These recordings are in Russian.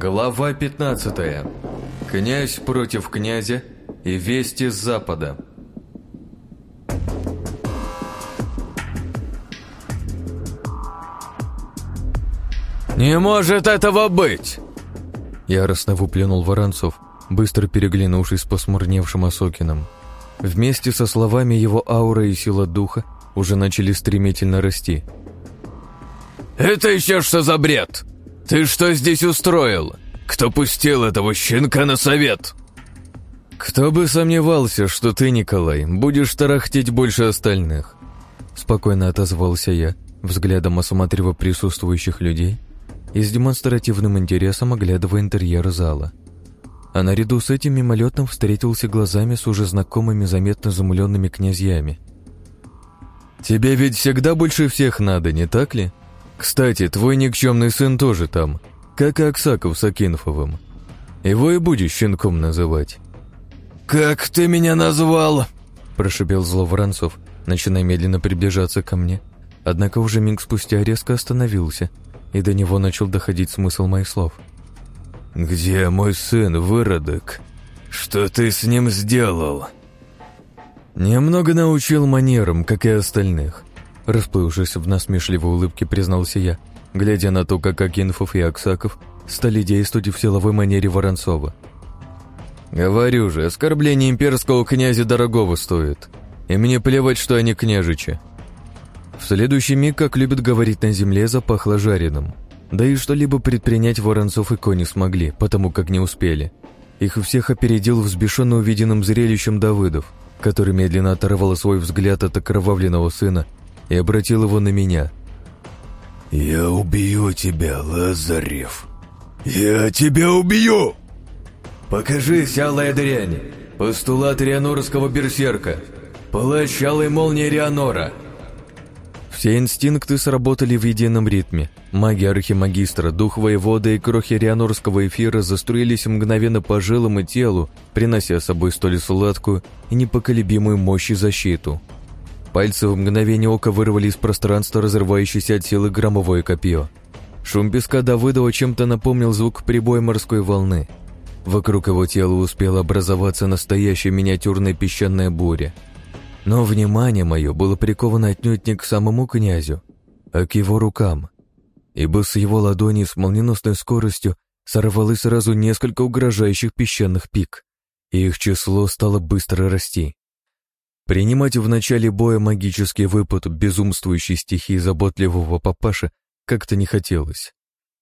Глава 15. Князь против князя и вести с запада. «Не может этого быть!» Яростно выплюнул Воронцов, быстро переглянувшись с посмурневшим Осокином. Вместе со словами его аура и сила духа уже начали стремительно расти. «Это еще что за бред? Ты что здесь устроил? Кто пустил этого щенка на совет?» «Кто бы сомневался, что ты, Николай, будешь тарахтеть больше остальных?» Спокойно отозвался я, взглядом осматривая присутствующих людей и с демонстративным интересом оглядывая интерьер зала. А наряду с этим мимолетом встретился глазами с уже знакомыми заметно замуленными князьями. «Тебе ведь всегда больше всех надо, не так ли? Кстати, твой никчемный сын тоже там, как и Аксаков с Акинфовым. Его и будешь щенком называть». «Как ты меня назвал?» – прошипел зло Воронцов, начиная медленно приближаться ко мне. Однако уже миг спустя резко остановился – и до него начал доходить смысл моих слов. «Где мой сын, выродок? Что ты с ним сделал?» «Немного научил манерам, как и остальных», расплывшись в насмешливой улыбке, признался я, глядя на то, как Акинфов и Аксаков стали действовать в силовой манере Воронцова. «Говорю же, оскорбление имперского князя дорогого стоит, и мне плевать, что они княжичи. В следующий миг, как любят говорить на земле, запахло жареным. Да и что-либо предпринять Воронцов и Кони смогли, потому как не успели. Их всех опередил взбешенно увиденным зрелищем Давыдов, который медленно оторвал свой взгляд от окровавленного сына и обратил его на меня. «Я убью тебя, Лазарев! Я тебя убью!» «Покажись, алая дрянь! Постулат Рианорского берсерка! Палач алой молнии Рианора!» Все инстинкты сработали в едином ритме. Маги архимагистра, дух воевода и крохи рианорского эфира заструились мгновенно по жилам и телу, принося с собой столь сладкую и непоколебимую мощь и защиту. Пальцы в мгновение ока вырвали из пространства разрывающееся от силы громовое копье. Шум песка Давыдова чем-то напомнил звук прибоя морской волны. Вокруг его тела успела образоваться настоящая миниатюрная песчаная буря – но внимание мое было приковано отнюдь не к самому князю, а к его рукам, ибо с его ладони с молниеносной скоростью сорвалось сразу несколько угрожающих песчаных пик, и их число стало быстро расти. Принимать в начале боя магический выпад безумствующей стихии заботливого папаши как-то не хотелось.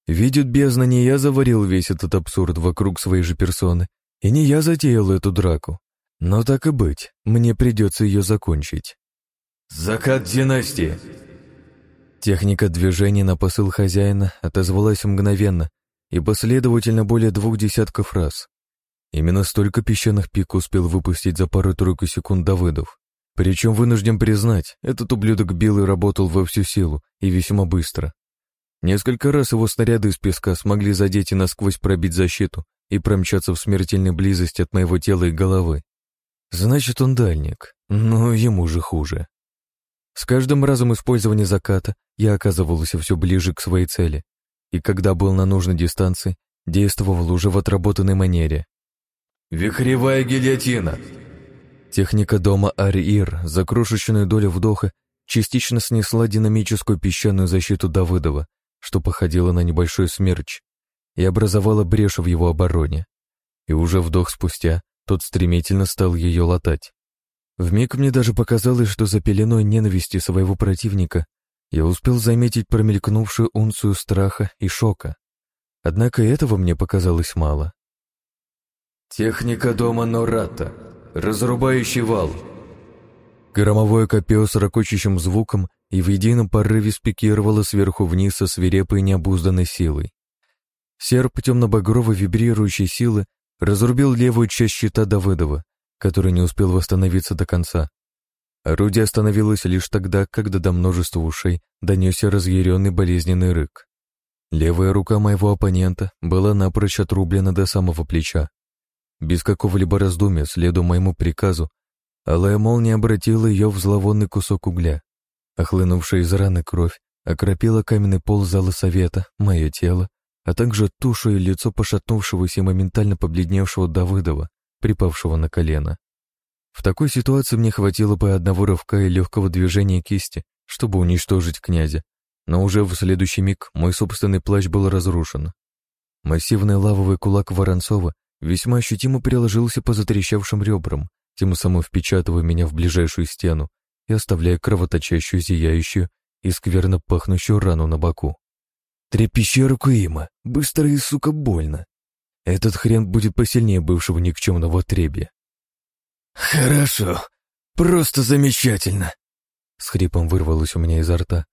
Видит бездна, не я заварил весь этот абсурд вокруг своей же персоны, и не я затеял эту драку. Но так и быть, мне придется ее закончить. «Закат династии!» Техника движения на посыл хозяина отозвалась мгновенно и последовательно более двух десятков раз. Именно столько песчаных пик успел выпустить за пару-тройку секунд Давыдов. Причем вынужден признать, этот ублюдок бил и работал во всю силу и весьма быстро. Несколько раз его снаряды из песка смогли задеть и насквозь пробить защиту и промчаться в смертельной близости от моего тела и головы. Значит, он дальник, но ему же хуже. С каждым разом использования заката я оказывался все ближе к своей цели, и когда был на нужной дистанции, действовал уже в отработанной манере. «Вихревая гильотина!» Техника дома Ариир за крошечную долю вдоха частично снесла динамическую песчаную защиту Давыдова, что походило на небольшой смерч, и образовала брешь в его обороне. И уже вдох спустя тот стремительно стал ее латать. Вмиг мне даже показалось, что за пеленой ненависти своего противника я успел заметить промелькнувшую унцию страха и шока. Однако этого мне показалось мало. «Техника дома Нората. Разрубающий вал». Громовое копье с ракочущим звуком и в едином порыве спикировало сверху вниз со свирепой необузданной силой. Серп темно-багровой вибрирующей силы разрубил левую часть щита Давыдова, который не успел восстановиться до конца. Орудие остановилось лишь тогда, когда до множества ушей донесся разъяренный болезненный рык. Левая рука моего оппонента была напрочь отрублена до самого плеча. Без какого-либо раздумья, следуя моему приказу, алая молния обратила ее в зловонный кусок угля. Охлынувшая из раны кровь окропила каменный пол зала совета, мое тело а также тушу и лицо пошатнувшегося и моментально побледневшего Давыдова, припавшего на колено. В такой ситуации мне хватило бы одного рывка и легкого движения кисти, чтобы уничтожить князя, но уже в следующий миг мой собственный плащ был разрушен. Массивный лавовый кулак Воронцова весьма ощутимо переложился по затрещавшим ребрам, тем самым впечатывая меня в ближайшую стену и оставляя кровоточащую, зияющую и скверно пахнущую рану на боку. Трепещи Рукуима, быстро и, сука, больно. Этот хрен будет посильнее бывшего никчемного требия. «Хорошо, просто замечательно!» С хрипом вырвалось у меня изо рта.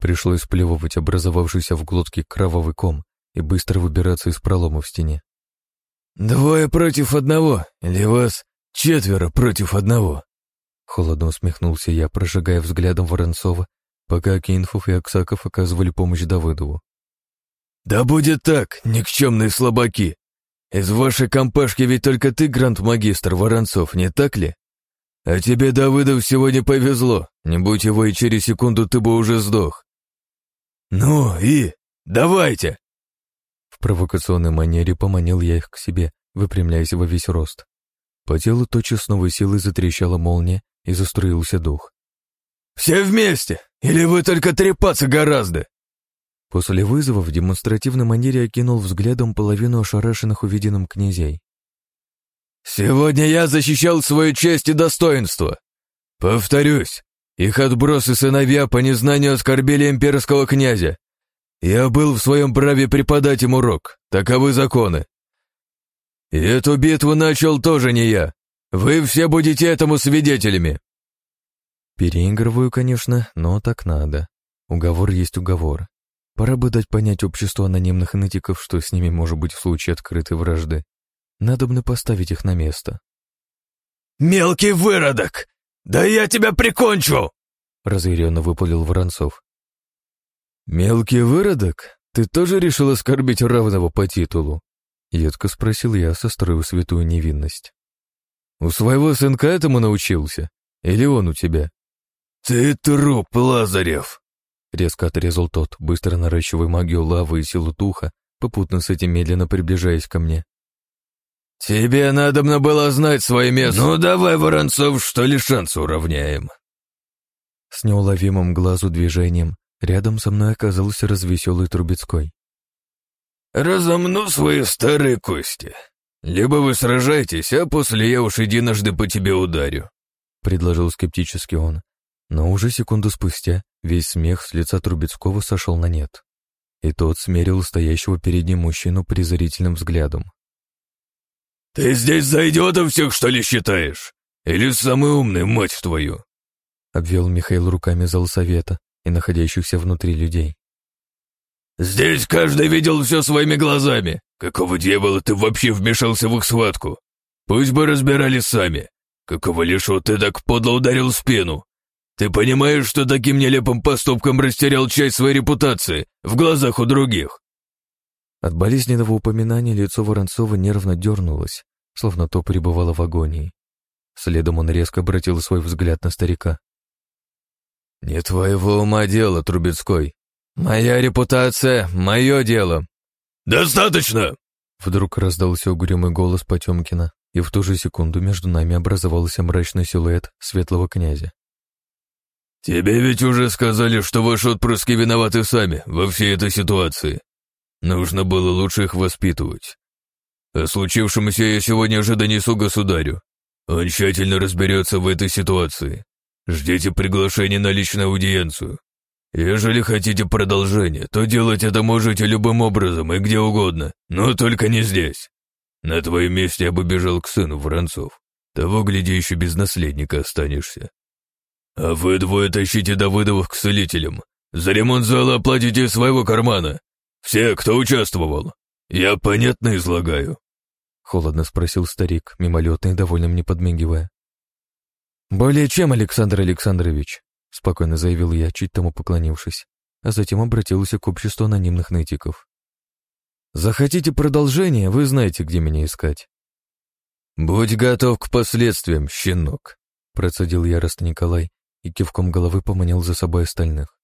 Пришлось сплевывать образовавшийся в глотке кровавый ком и быстро выбираться из пролома в стене. «Двое против одного, или вас четверо против одного?» Холодно усмехнулся я, прожигая взглядом Воронцова, пока Кинфов и Аксаков оказывали помощь Давыдову. «Да будет так, никчемные слабаки! Из вашей компашки ведь только ты, гранд-магистр Воронцов, не так ли? А тебе, Давыдов, сегодня повезло, не будь его и через секунду ты бы уже сдох. Ну и давайте!» В провокационной манере поманил я их к себе, выпрямляясь во весь рост. По телу тотчас с новой силой затрещала молния и заструился дух. «Все вместе! Или вы только трепаться гораздо?» После вызова в демонстративной манере окинул взглядом половину ошарашенных увиденным князей. «Сегодня я защищал свою честь и достоинство. Повторюсь, их отбросы сыновья по незнанию оскорбили имперского князя. Я был в своем праве преподать им урок, таковы законы. И эту битву начал тоже не я. Вы все будете этому свидетелями». Переигрываю, конечно, но так надо. Уговор есть уговор. Пора бы дать понять обществу анонимных нытиков, что с ними может быть в случае открытой вражды. Надобно поставить их на место. «Мелкий выродок! Да я тебя прикончу!» Разъяренно выпалил Воронцов. «Мелкий выродок? Ты тоже решил оскорбить равного по титулу?» Едко спросил я, состроив святую невинность. «У своего сынка этому научился? Или он у тебя?» «Ты труп, Лазарев!» Резко отрезал тот, быстро наращивая магию лавы и силу духа, попутно с этим медленно приближаясь ко мне. «Тебе надобно было знать свое место. Ну давай, Воронцов, что ли шанс уравняем?» С неуловимым глазу движением рядом со мной оказался развеселый Трубецкой. «Разомну свои старые кости. Либо вы сражаетесь, а после я уж единожды по тебе ударю», — предложил скептически он. Но уже секунду спустя Весь смех с лица Трубецкого сошел на нет. И тот смерил стоящего перед ним мужчину презрительным взглядом. «Ты здесь за идиотов всех, что ли, считаешь? Или самый умный, мать твою?» Обвел Михаил руками зал совета и находящихся внутри людей. «Здесь каждый видел все своими глазами. Какого дьявола ты вообще вмешался в их схватку? Пусть бы разбирались сами. Какого лишо ты так подло ударил в спину? Ты понимаешь, что таким нелепым поступком растерял часть своей репутации в глазах у других?» От болезненного упоминания лицо Воронцова нервно дернулось, словно то пребывало в агонии. Следом он резко обратил свой взгляд на старика. «Не твоего ума дело, Трубецкой. Моя репутация — мое дело». «Достаточно!» Вдруг раздался угрюмый голос Потемкина, и в ту же секунду между нами образовался мрачный силуэт светлого князя. «Тебе ведь уже сказали, что ваши отпрыски виноваты сами во всей этой ситуации. Нужно было лучше их воспитывать. О случившемся я сегодня же донесу государю. Он тщательно разберется в этой ситуации. Ждите приглашения на личную аудиенцию. Ежели хотите продолжение, то делать это можете любым образом и где угодно, но только не здесь. На твоем месте я бы бежал к сыну Воронцов. Того, гляди, еще без наследника останешься. «А вы двое тащите Давыдовых к целителям. За ремонт зала оплатите своего кармана. Все, кто участвовал. Я понятно излагаю?» Холодно спросил старик, мимолетно и довольно мне подмигивая. «Более чем, Александр Александрович», — спокойно заявил я, чуть тому поклонившись, а затем обратился к обществу анонимных нытиков. «Захотите продолжение, вы знаете, где меня искать». «Будь готов к последствиям, щенок», — процедил яростно Николай, и кивком головы поманил за собой остальных.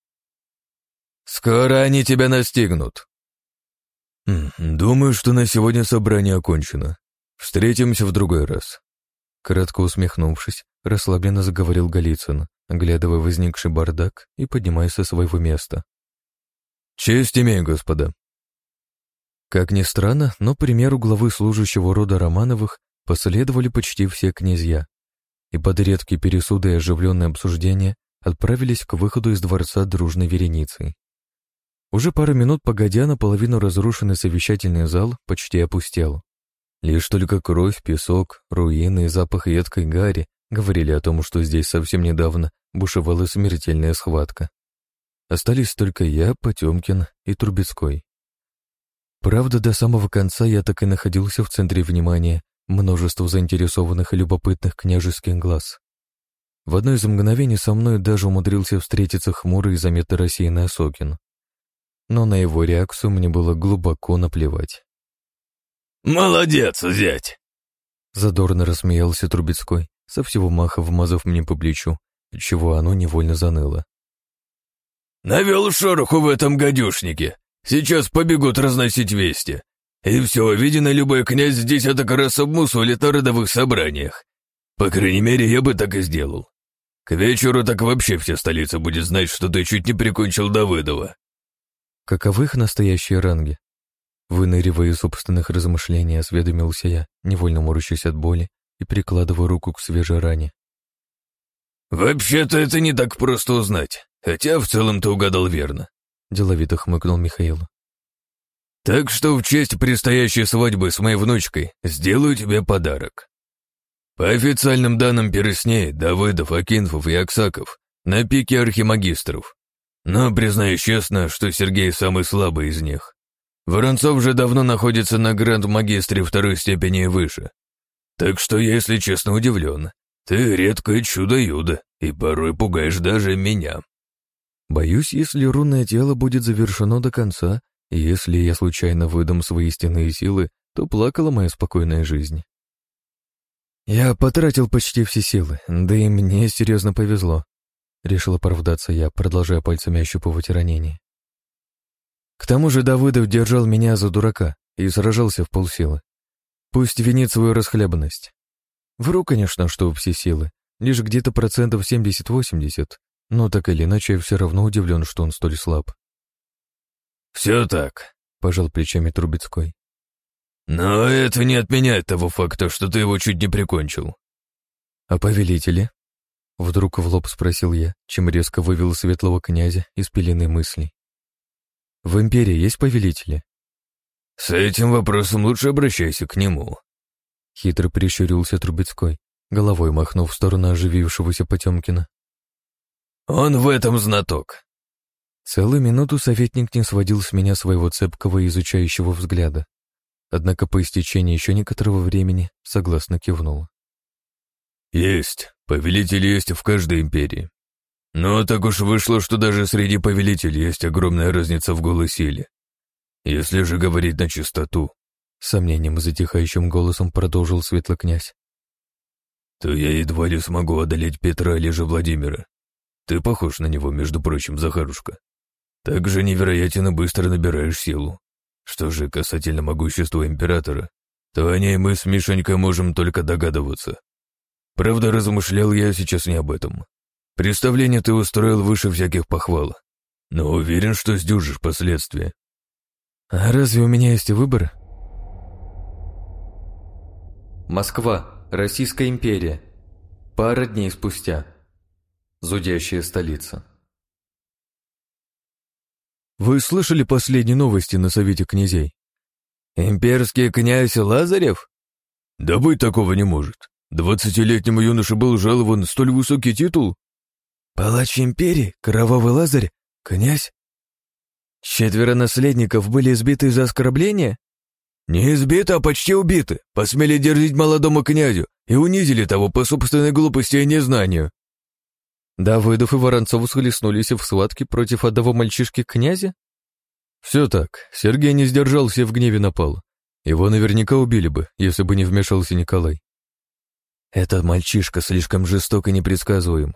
«Скоро они тебя настигнут!» «Думаю, что на сегодня собрание окончено. Встретимся в другой раз». Кратко усмехнувшись, расслабленно заговорил Голицын, оглядывая возникший бардак и поднимаясь со своего места. «Честь имею, господа». Как ни странно, но примеру главы служащего рода Романовых последовали почти все князья, и под редкие пересуды и оживленные обсуждения отправились к выходу из дворца дружной вереницей. Уже пару минут погодя, наполовину разрушенный совещательный зал почти опустел. Лишь только кровь, песок, руины и запах едкой гари говорили о том, что здесь совсем недавно бушевала смертельная схватка. Остались только я, Потемкин и Трубецкой. Правда, до самого конца я так и находился в центре внимания множества заинтересованных и любопытных княжеских глаз. В одно из мгновений со мной даже умудрился встретиться хмурый и заметно рассеянный Осокин. Но на его реакцию мне было глубоко наплевать. «Молодец, зять!» Задорно рассмеялся Трубецкой, со всего маха вмазав мне по плечу, чего оно невольно заныло. «Навел шороху в этом гадюшнике. Сейчас побегут разносить вести. И все, видно, любой князь с десяток раз обмусолит на родовых собраниях. По крайней мере, я бы так и сделал. К вечеру так вообще вся столица будет знать, что ты чуть не прикончил Давыдова». Каковы их настоящие ранги? Выныривая из собственных размышлений, осведомился я, невольно морщась от боли и прикладывая руку к свежей ране. «Вообще-то это не так просто узнать, хотя в целом ты угадал верно», — деловито хмыкнул Михаил. «Так что в честь предстоящей свадьбы с моей внучкой сделаю тебе подарок. По официальным данным Пересней, Давыдов, Акинфов и Аксаков на пике архимагистров. Но признаюсь честно, что Сергей самый слабый из них. Воронцов же давно находится на гранд-магистре второй степени и выше. Так что если честно, удивлен. Ты редкое чудо-юдо, и порой пугаешь даже меня. Боюсь, если рунное тело будет завершено до конца, и если я случайно выдам свои истинные силы, то плакала моя спокойная жизнь. Я потратил почти все силы, да и мне серьезно повезло. Решил оправдаться я, продолжая пальцами ощупывать ранение. К тому же Давыдов держал меня за дурака и сражался в полсилы. Пусть винит свою расхлябанность. Вру, конечно, что все силы, лишь где-то процентов 70-80, но так или иначе я все равно удивлен, что он столь слаб. «Все так», — пожал плечами Трубецкой. «Но это не отменяет того факта, что ты его чуть не прикончил». «А повелители?» Вдруг в лоб спросил я, чем резко вывел светлого князя из пелены мыслей. В империи есть повелители? С этим вопросом лучше обращайся к нему. Хитро прищурился Трубецкой, головой махнув в сторону оживившегося Потемкина. Он в этом знаток. Целую минуту советник не сводил с меня своего цепкого и изучающего взгляда. Однако по истечении еще некоторого времени согласно кивнул. «Есть. Повелитель есть в каждой империи. Но так уж вышло, что даже среди повелителей есть огромная разница в голой силе. Если же говорить на чистоту, сомнением затихающим голосом продолжил светлый князь, то я едва ли смогу одолеть Петра или же Владимира. Ты похож на него, между прочим, Захарушка. Так же невероятно быстро набираешь силу. Что же касательно могущества императора, то о ней мы с Мишенькой можем только догадываться. Правда, размышлял я сейчас не об этом. Представление ты устроил выше всяких похвал, но уверен, что сдюжишь последствия. А разве у меня есть выбор? Москва, Российская империя. Пара дней спустя. Зудящая столица. Вы слышали последние новости на Совете князей? Имперский князь Лазарев? Да быть такого не может. Двадцатилетнему юноше был жалован столь высокий титул? Палач империи, кровавый лазарь, князь? Четверо наследников были избиты за оскорбление? Не избиты, а почти убиты. Посмели дерзить молодому князю и унизили того по собственной глупости и незнанию. Давыдов и Воронцов схлестнулись в схватке против одного мальчишки князя? Все так. Сергей не сдержался и в гневе напал. Его наверняка убили бы, если бы не вмешался Николай. Этот мальчишка слишком жесток и непредсказуем.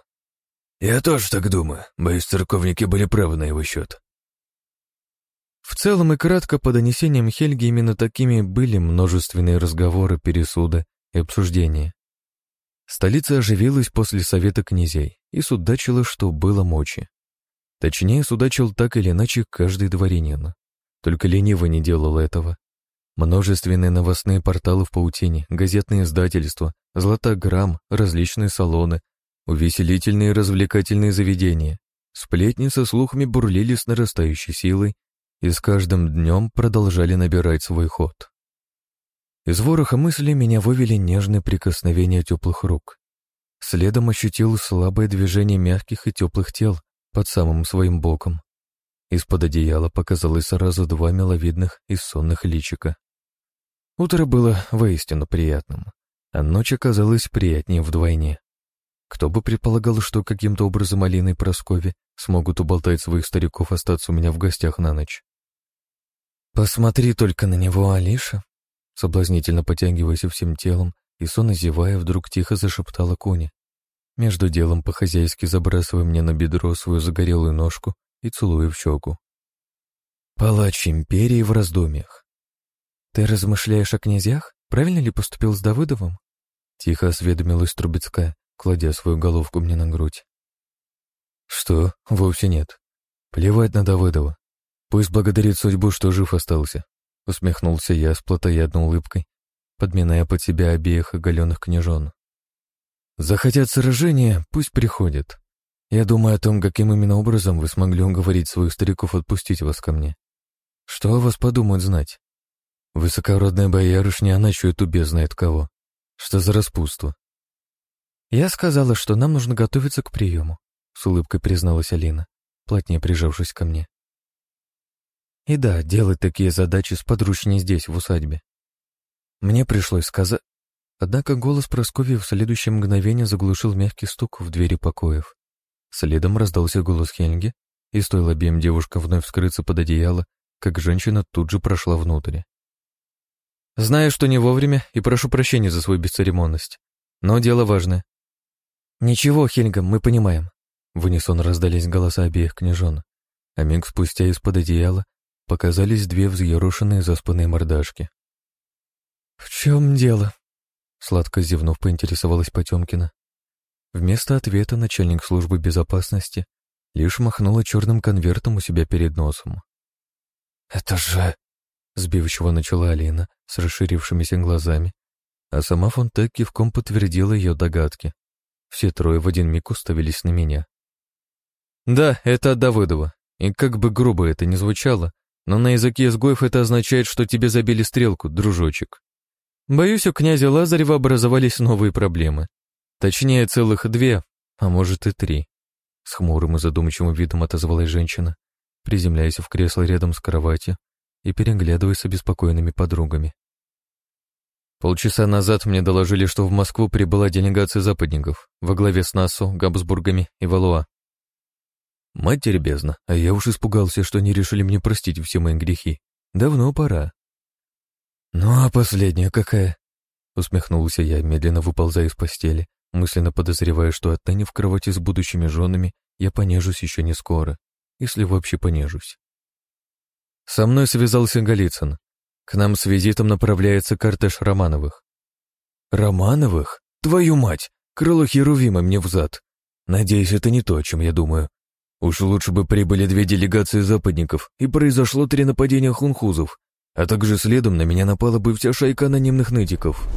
Я тоже так думаю. Мои церковники были правы на его счет. В целом и кратко по донесениям Хельги именно такими были множественные разговоры, пересуды и обсуждения. Столица оживилась после совета князей и судачила, что было мочи. Точнее, судачил так или иначе каждый дворянин. Только лениво не делал этого. Множественные новостные порталы в паутине, газетные издательства, златограмм, различные салоны, увеселительные и развлекательные заведения. Сплетни со слухами бурлили с нарастающей силой и с каждым днем продолжали набирать свой ход. Из вороха мыслей меня вывели нежные прикосновения теплых рук. Следом ощутил слабое движение мягких и теплых тел под самым своим боком. Из-под одеяла показалось сразу два миловидных и сонных личика. Утро было воистину приятным, а ночь оказалась приятнее вдвойне. Кто бы предполагал, что каким-то образом Алина и Прасковья смогут уболтать своих стариков остаться у меня в гостях на ночь. «Посмотри только на него, Алиша!» Соблазнительно потягиваясь всем телом и сонно зевая, вдруг тихо зашептала Коня. Между делом по-хозяйски забрасывая мне на бедро свою загорелую ножку и целуя в щеку. «Палач империи в раздумьях. Ты размышляешь о князьях? Правильно ли поступил с Давыдовым?» Тихо осведомилась Трубецкая, кладя свою головку мне на грудь. «Что? Вовсе нет. Плевать на Давыдова. Пусть благодарит судьбу, что жив остался», — усмехнулся я с плотоядной улыбкой, подминая под себя обеих оголенных княжон. «Захотят сражения, пусть приходят. Я думаю о том, каким именно образом вы смогли уговорить своих стариков отпустить вас ко мне. Что о вас подумают знать? Высокородная боярышня, она чует убе знает кого. Что за распутство? «Я сказала, что нам нужно готовиться к приему», — с улыбкой призналась Алина, плотнее прижавшись ко мне. «И да, делать такие задачи сподручнее здесь, в усадьбе. Мне пришлось сказать...» Однако голос Прасковьи в следующее мгновение заглушил мягкий стук в двери покоев. Следом раздался голос Хельги, и стоило обеим девушкам вновь вскрыться под одеяло, как женщина тут же прошла внутрь. «Знаю, что не вовремя, и прошу прощения за свою бесцеремонность. Но дело важное. «Ничего, Хельга, мы понимаем». В унисон раздались голоса обеих княжон, а миг спустя из-под одеяла показались две взъерошенные заспанные мордашки. «В чем дело?» Сладко зевнув, поинтересовалась Потемкина. Вместо ответа начальник службы безопасности лишь махнула черным конвертом у себя перед носом. «Это же...» — сбивчиво начала Алина с расширившимися глазами, а сама Фонтек кивком подтвердила ее догадки. Все трое в один миг уставились на меня. Да, это от Давыдова. И как бы грубо это ни звучало, но на языке изгоев это означает, что тебе забили стрелку, дружочек. Боюсь, у князя Лазарева образовались новые проблемы. Точнее, целых две, а может и три. С хмурым и задумчивым видом отозвалась женщина, приземляясь в кресло рядом с кроватью и переглядываясь с обеспокоенными подругами. Полчаса назад мне доложили, что в Москву прибыла делегация западников во главе с НАСУ, Габсбургами и Валуа. Матерь бездна, а я уж испугался, что они решили мне простить все мои грехи. Давно пора. Ну а последняя какая? Усмехнулся я, медленно выползая из постели, мысленно подозревая, что отныне в кровати с будущими женами я понежусь еще не скоро, если вообще понежусь. Со мной связался Голицын, к нам с визитом направляется кортеж Романовых. Романовых? Твою мать! Крыло Херувима мне взад. Надеюсь, это не то, о чем я думаю. Уж лучше бы прибыли две делегации западников, и произошло три нападения хунхузов, а также следом на меня напала бы вся шайка анонимных нытиков.